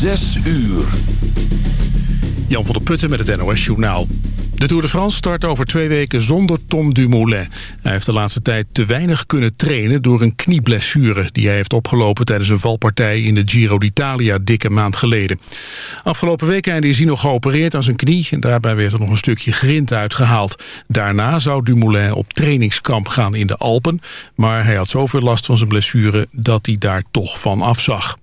Zes uur. Jan van der Putten met het NOS Journaal. De Tour de France start over twee weken zonder Tom Dumoulin. Hij heeft de laatste tijd te weinig kunnen trainen door een knieblessure... die hij heeft opgelopen tijdens een valpartij in de Giro d'Italia dikke maand geleden. Afgelopen week is hij nog geopereerd aan zijn knie... en daarbij werd er nog een stukje grind uitgehaald. Daarna zou Dumoulin op trainingskamp gaan in de Alpen... maar hij had zoveel last van zijn blessure dat hij daar toch van afzag.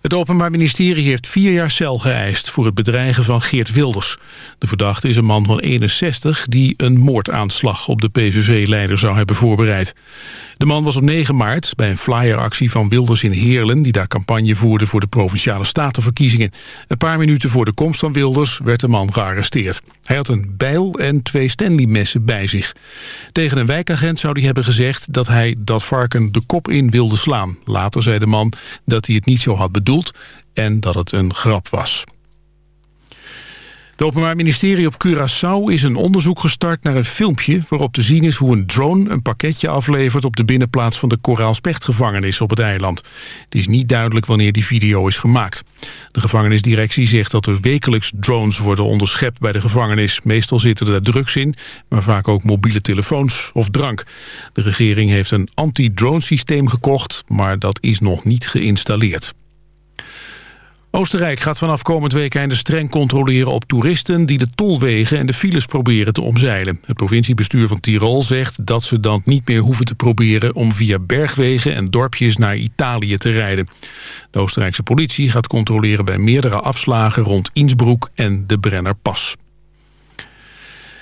Het Openbaar Ministerie heeft vier jaar cel geëist... voor het bedreigen van Geert Wilders. De verdachte is een man van 61 die een moordaanslag op de PVV-leider zou hebben voorbereid. De man was op 9 maart bij een flyeractie van Wilders in Heerlen... die daar campagne voerde voor de Provinciale Statenverkiezingen. Een paar minuten voor de komst van Wilders werd de man gearresteerd. Hij had een bijl en twee Stanley-messen bij zich. Tegen een wijkagent zou hij hebben gezegd dat hij dat varken de kop in wilde slaan. Later zei de man dat hij het niet zo had bedoeld en dat het een grap was. Het Openbaar Ministerie op Curaçao is een onderzoek gestart naar een filmpje... waarop te zien is hoe een drone een pakketje aflevert... op de binnenplaats van de Koraalspechtgevangenis op het eiland. Het is niet duidelijk wanneer die video is gemaakt. De gevangenisdirectie zegt dat er wekelijks drones worden onderschept bij de gevangenis. Meestal zitten er drugs in, maar vaak ook mobiele telefoons of drank. De regering heeft een anti-drone systeem gekocht, maar dat is nog niet geïnstalleerd. Oostenrijk gaat vanaf komend weekende streng controleren op toeristen... die de tolwegen en de files proberen te omzeilen. Het provinciebestuur van Tirol zegt dat ze dan niet meer hoeven te proberen... om via bergwegen en dorpjes naar Italië te rijden. De Oostenrijkse politie gaat controleren bij meerdere afslagen... rond Innsbruck en de Brennerpas.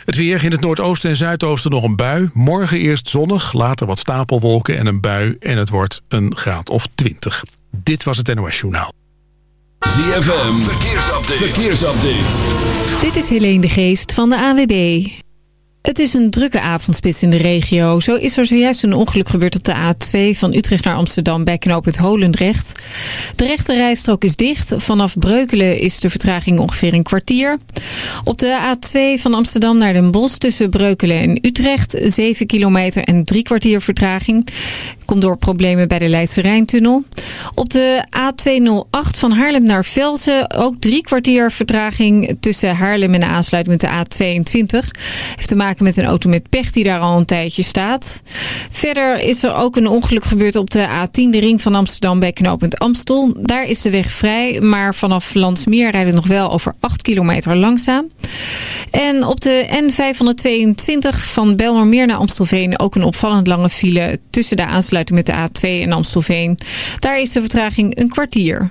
Het weer in het noordoosten en zuidoosten nog een bui. Morgen eerst zonnig, later wat stapelwolken en een bui... en het wordt een graad of 20. Dit was het NOS Journaal. ZFM, verkeersupdate. verkeersupdate. Dit is Helene de Geest van de AWB. Het is een drukke avondspits in de regio. Zo is er zojuist een ongeluk gebeurd op de A2 van Utrecht naar Amsterdam bij knoop het Holendrecht. De rechte rijstrook is dicht. Vanaf Breukelen is de vertraging ongeveer een kwartier. Op de A2 van Amsterdam naar Den Bosch tussen Breukelen en Utrecht 7 kilometer en drie kwartier vertraging. Komt door problemen bij de Leidse Rijntunnel. Op de A208 van Haarlem naar Velzen ook drie kwartier vertraging tussen Haarlem en de aansluiting met de A22. Heeft te maken met een auto met pech die daar al een tijdje staat. Verder is er ook een ongeluk gebeurd op de A10, de ring van Amsterdam bij knooppunt Amstel. Daar is de weg vrij, maar vanaf Landsmeer rijden nog wel over 8 kilometer langzaam. En op de N522 van Belmermeer naar Amstelveen ook een opvallend lange file tussen de aansluiting met de A2 en Amstelveen. Daar is de vertraging een kwartier.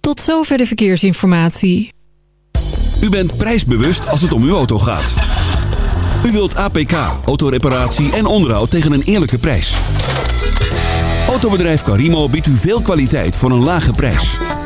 Tot zover de verkeersinformatie. U bent prijsbewust als het om uw auto gaat. U wilt APK, autoreparatie en onderhoud tegen een eerlijke prijs. Autobedrijf Carimo biedt u veel kwaliteit voor een lage prijs.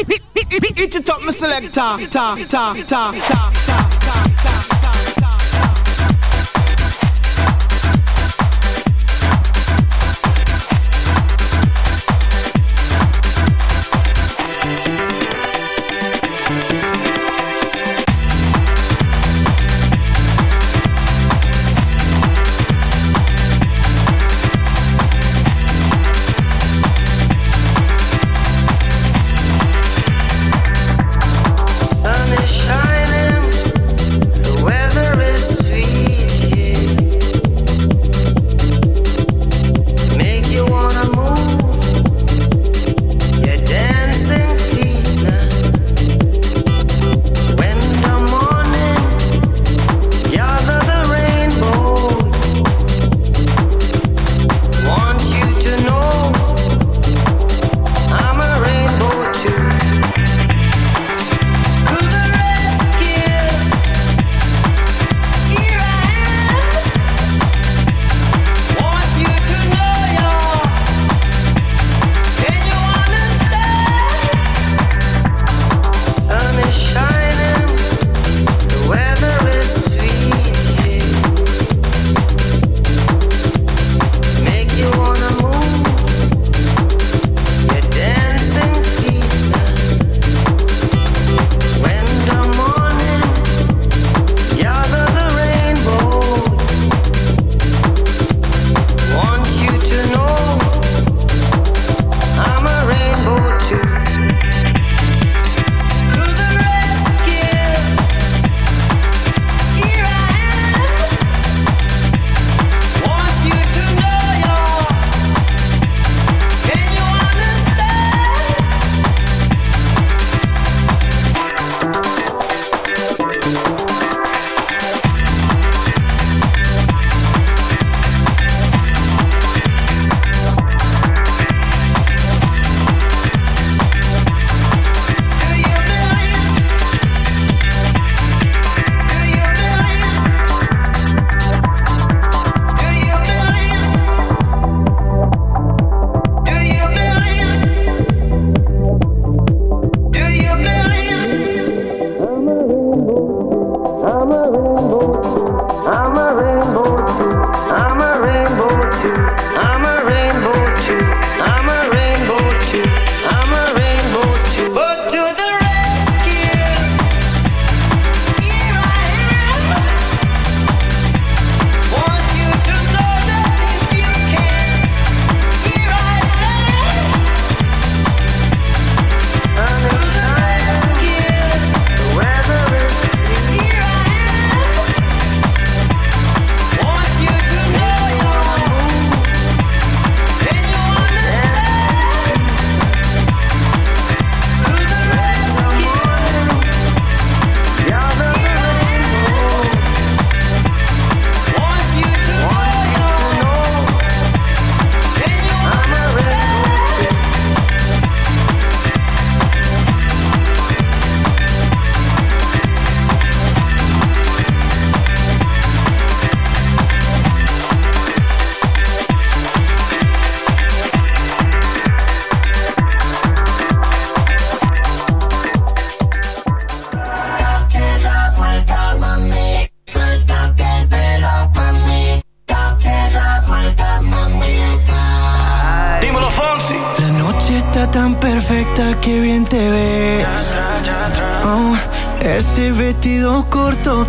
It's a top selector, ta ta ta ta ta ta ta.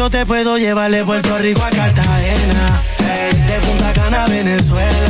yo te puedo llevar de Puerto Rico a Cartagena. de Punta Cana a Venezuela.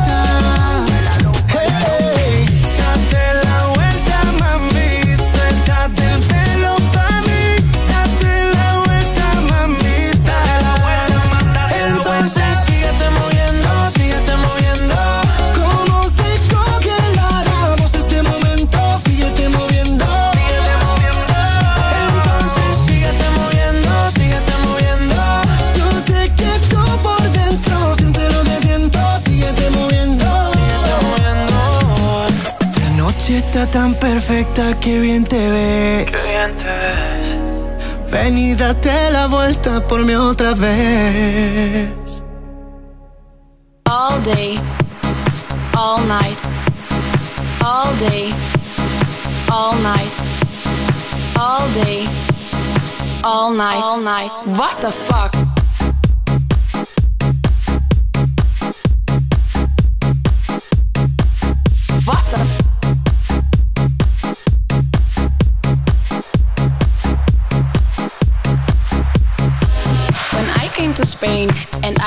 Tan perfecta que bien te ves. Qué bien te ves. Ven y date la vuelta por mí otra vez. All day, all night, all day, all night, all day, all night, all night. What the fuck?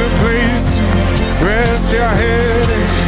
A place to rest your head.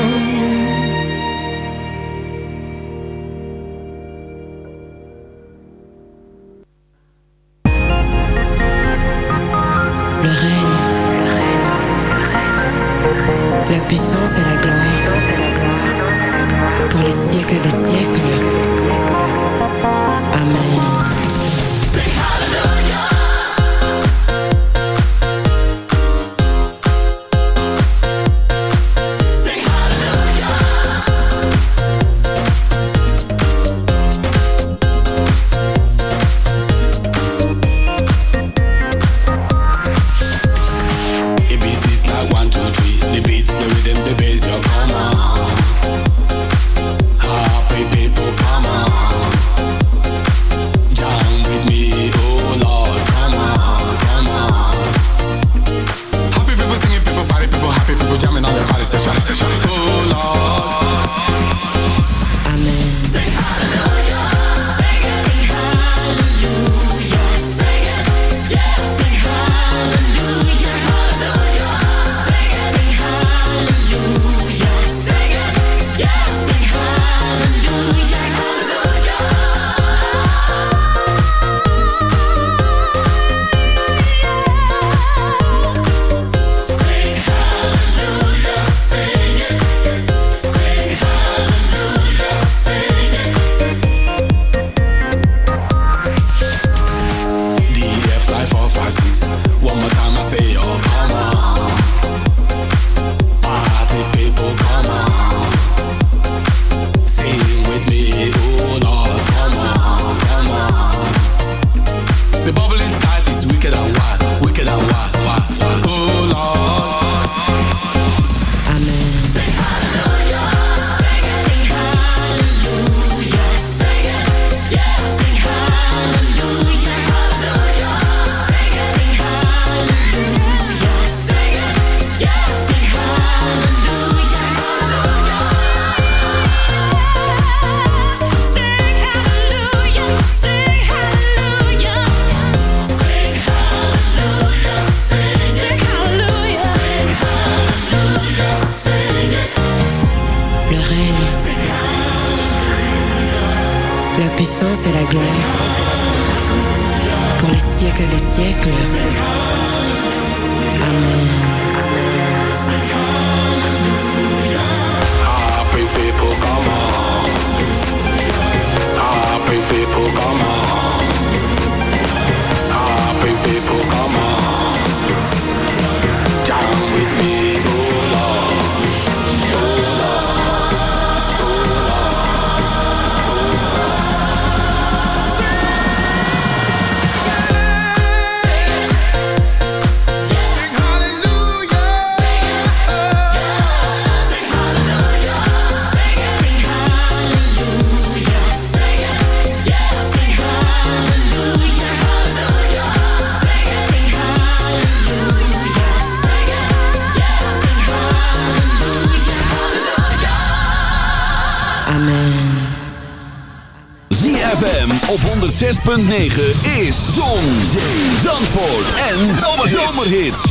106.9 is Zon, Zee, Zandvoort en Zomerhits. You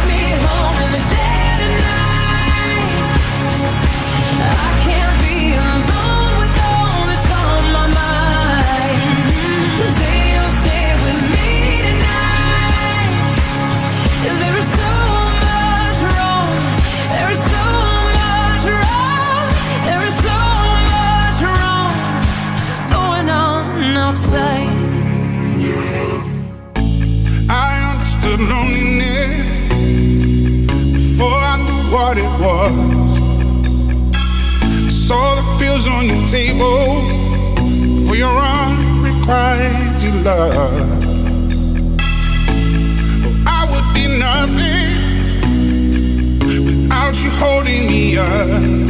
mighty love. Oh, I would be nothing without you holding me up.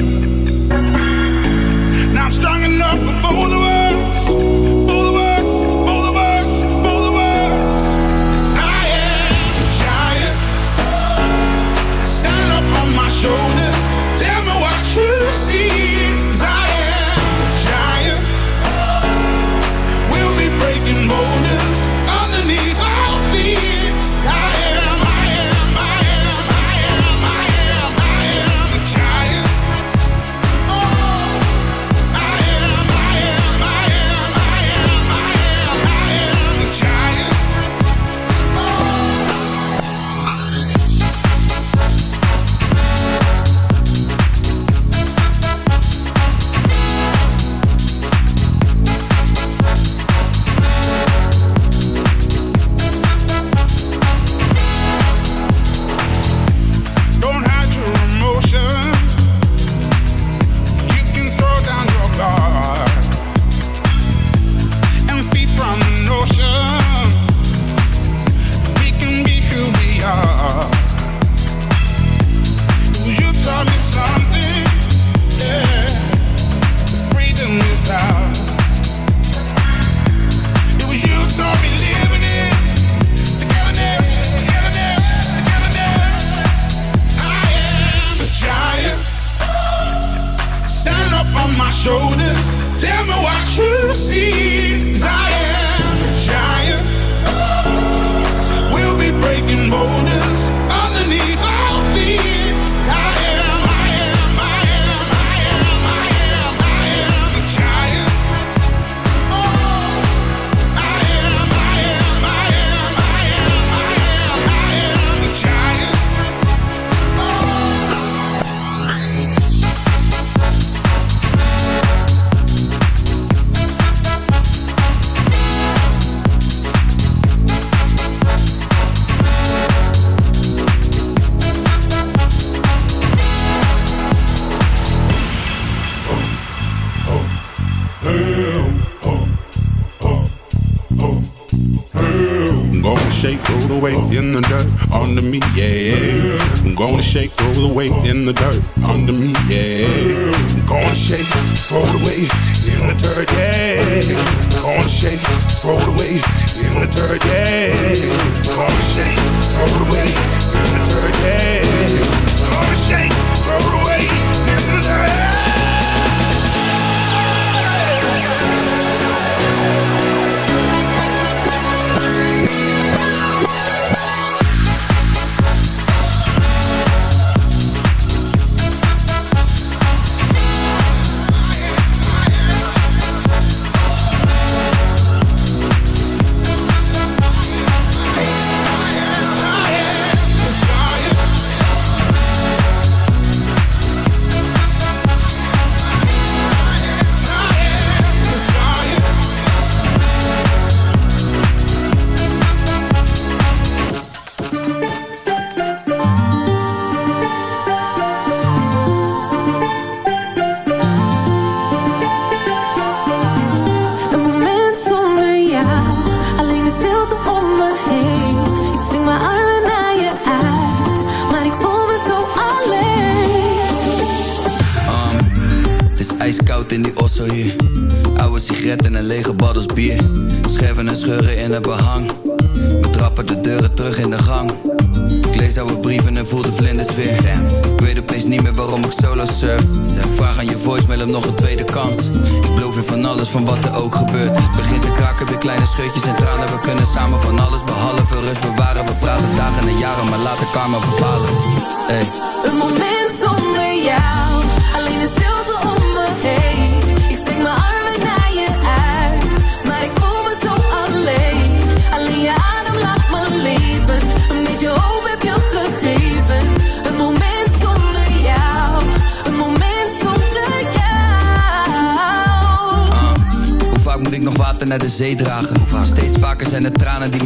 I'm a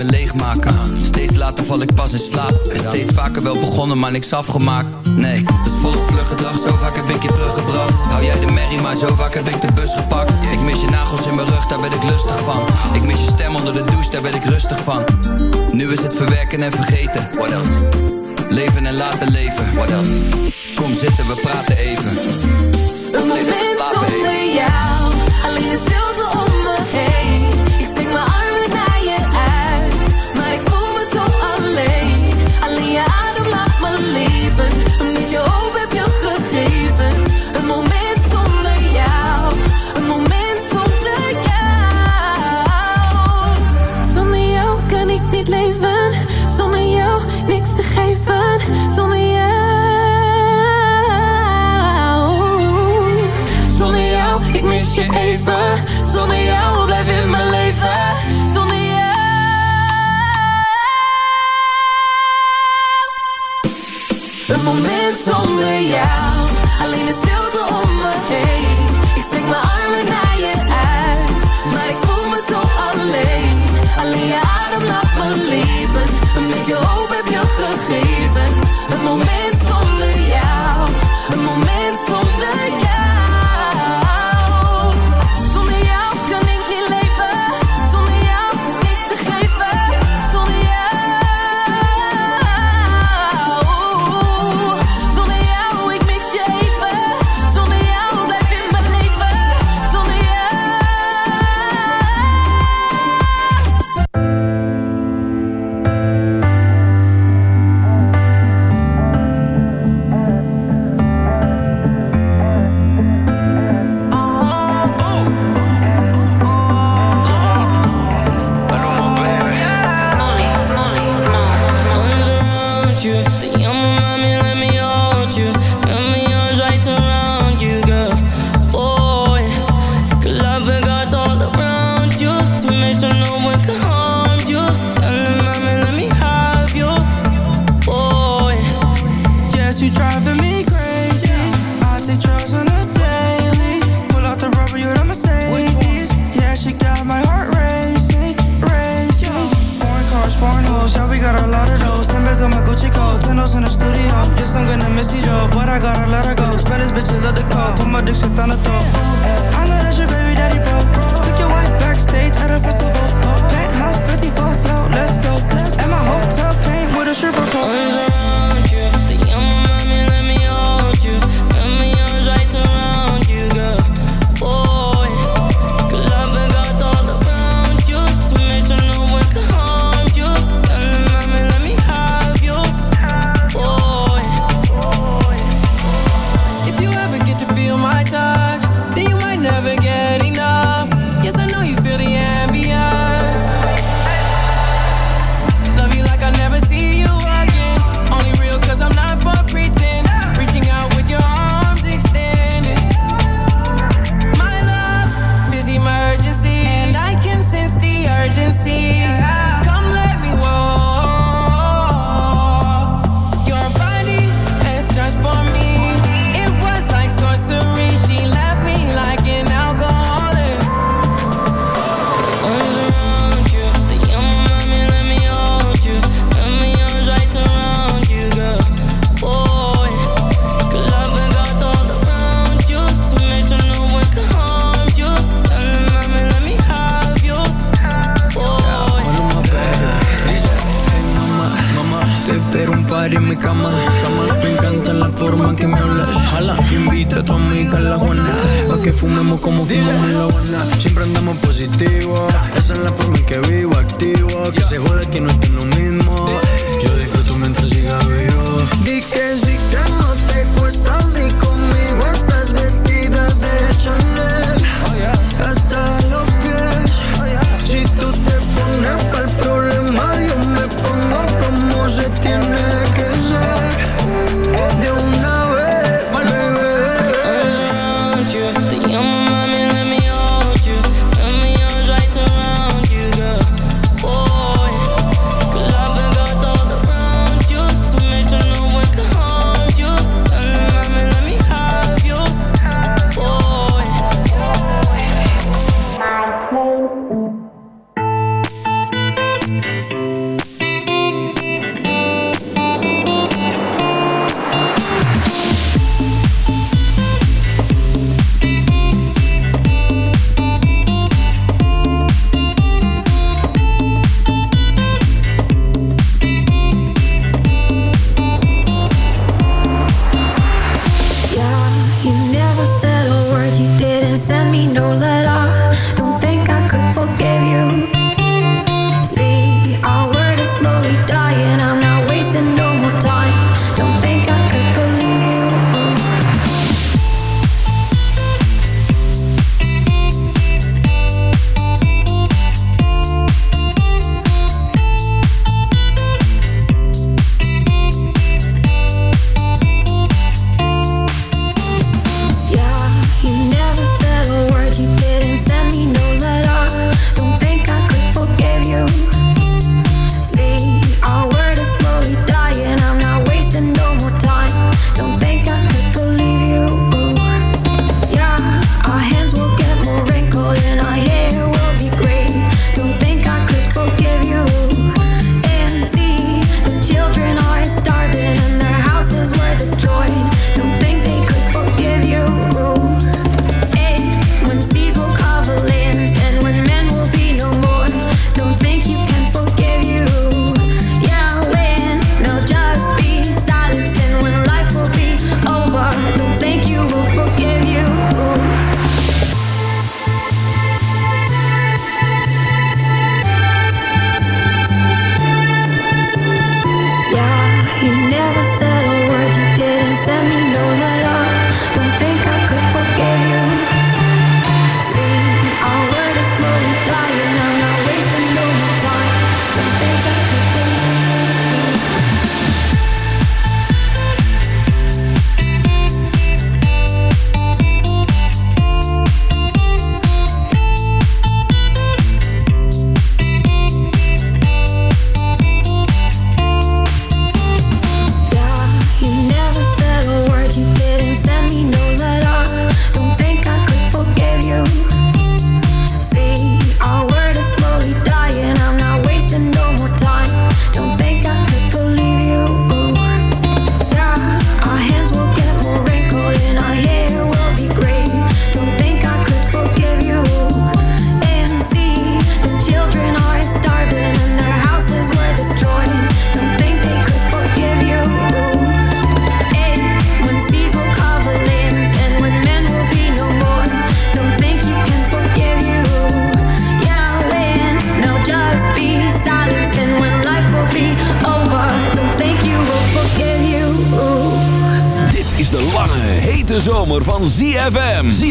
leegmaken. Steeds later val ik pas in slaap. Steeds vaker wel begonnen, maar niks afgemaakt. Nee, dat is volop vlug gedrag, zo vaak heb ik je teruggebracht. Hou jij de merrie, maar zo vaak heb ik de bus gepakt. Ik mis je nagels in mijn rug, daar ben ik lustig van. Ik mis je stem onder de douche, daar ben ik rustig van. Nu is het verwerken en vergeten. What? Leven en laten leven. What? Kom zitten, we praten even. Een moment zonder jou. yeah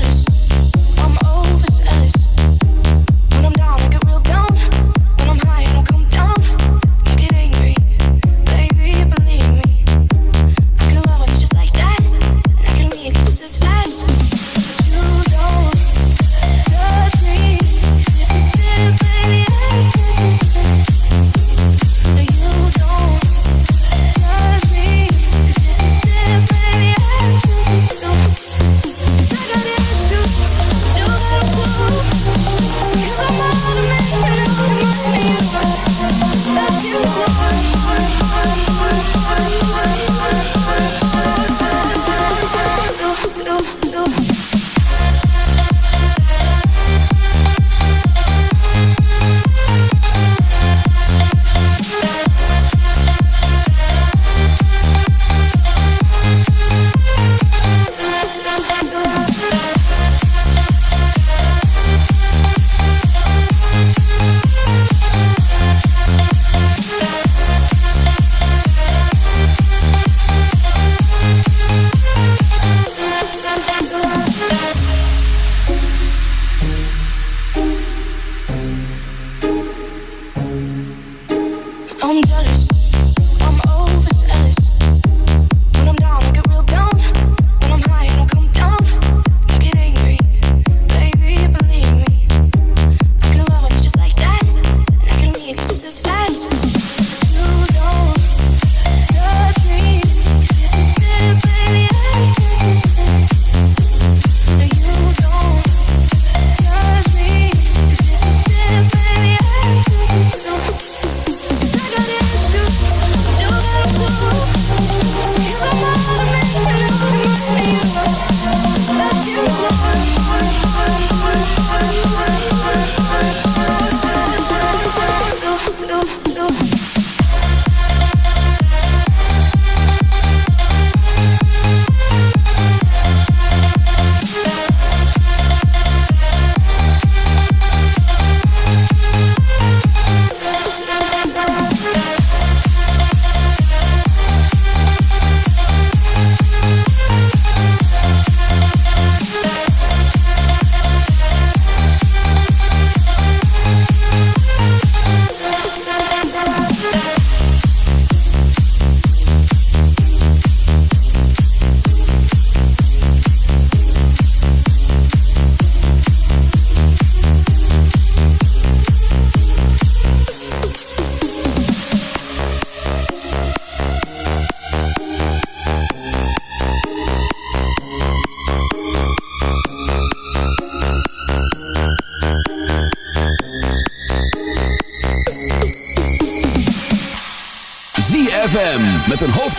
flores.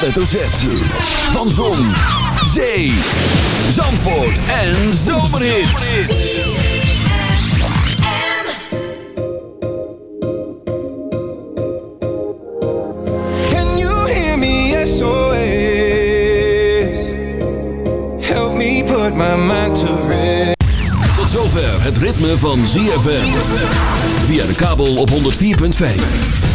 Hoofdletter Z. Van Zon, Zee, Zandvoort en Zomerhits. Can you hear me? SOS. Help me put my mind to rest. Tot zover het ritme van ZFM. Via de kabel op 104.5.